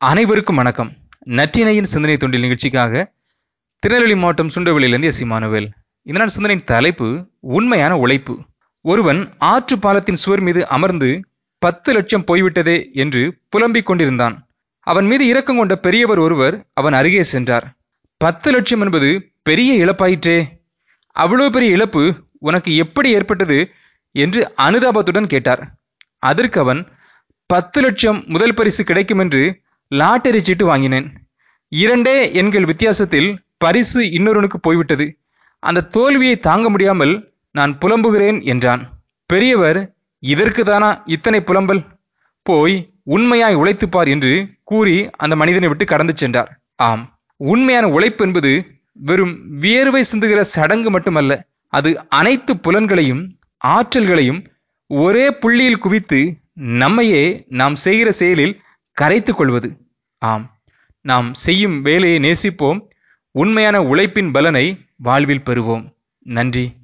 அனைவருக்கும் வணக்கம். நற்றினையின் சிந்தனை தொண்டில் நிகழ்ச்சிக்காக திருநெல்வேலி மாவட்டம் சுண்டவெளியிலிருந்து எஸ் இமானுவேல் இதனால் சிந்தனையின் தலைப்பு உண்மையான உழைப்பு. ஒருவன் ஆற்று பாலத்தின் சுவர் மீது அமர்ந்து பத்து லட்சம் போய்விட்டதே என்று புலம்பிக் கொண்டிருந்தான். அவன் மீது இரக்கம் கொண்ட பெரியவர் ஒருவர் அவன் அருகே சென்றார். பத்து லட்சம் என்பது பெரிய இழப்பாயிற்றே. அவ்வளவு பெரிய இழப்பு உனக்கு எப்படி ஏற்பட்டது என்று அனுதாபத்துடன் கேட்டார். அதற்கு அவன் பத்து லட்சம் முதல் பரிசு கிடைக்கும் என்று லாட்டரி சீட்டு வாங்கினேன். இரண்டே எண்கள் வித்தியாசத்தில் பரிசு இன்னொருவனுக்கு போய்விட்டது. அந்த தோல்வியை தாங்க முடியாமல் நான் புலம்புகிறேன் என்றான். பெரியவர் இதற்கு தானா இத்தனை புலம்பல்? போய் உண்மையாய் உழைத்துப்பார் என்று கூறி அந்த மனிதனை விட்டு கடந்து சென்றார். ஆம் உண்மையான உழைப்பு என்பது வெறும் வியர்வை சிந்துகிற சடங்கு மட்டுமல்ல அது அனைத்து புலன்களையும் ஆற்றல்களையும் ஒரே புள்ளியில் குவித்து நம்மையே நாம் செய்கிற செயலில் கரைத்து கொள்வது ஆம் நாம் செய்யும் வேலையை நேசிப்போம். உண்மையான உழைப்பின் பலனை வாழ்வில் பெறுவோம். நன்றி.